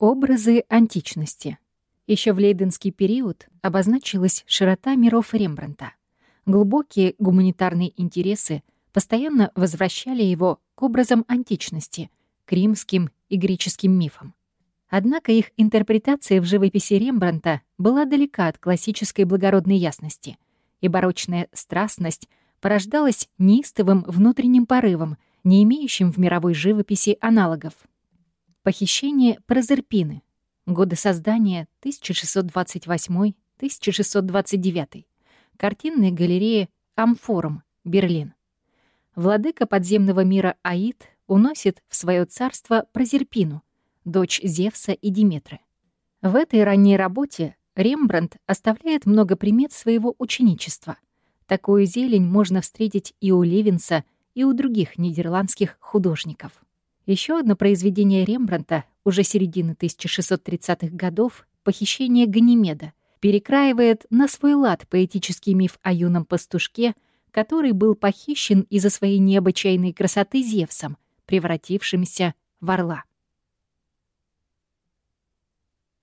Образы античности. Еще в лейденский период обозначилась широта миров Рембрандта. Глубокие гуманитарные интересы постоянно возвращали его к образам античности, к римским и греческим мифам. Однако их интерпретация в живописи Рембрандта была далека от классической благородной ясности, и барочная страстность порождалась неистовым внутренним порывом, не имеющим в мировой живописи аналогов. Похищение Прозерпины. Годы создания 1628-1629. Картинная галерея Амфорум, Берлин. Владыка подземного мира Аид уносит в свое царство Прозерпину, дочь Зевса и Диметры. В этой ранней работе Рембрандт оставляет много примет своего ученичества. Такую зелень можно встретить и у Левинса, и у других нидерландских художников. Еще одно произведение Рембрандта уже середины 1630-х годов «Похищение Ганимеда» перекраивает на свой лад поэтический миф о юном пастушке, который был похищен из-за своей необычайной красоты Зевсом, превратившимся в орла.